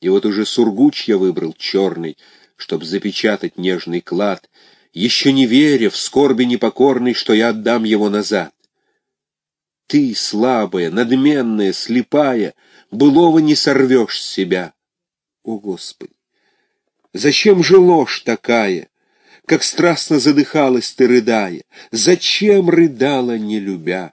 И вот уже сургуч я выбрал черный, Чтоб запечатать нежный клад, Еще не веря, в скорби непокорной, Что я отдам его назад. Ты, слабая, надменная, слепая, Былого не сорвешь с себя. О, Господи! Зачем же ложь такая? Как страстно задыхалась ты, рыдая! Зачем рыдала, не любя?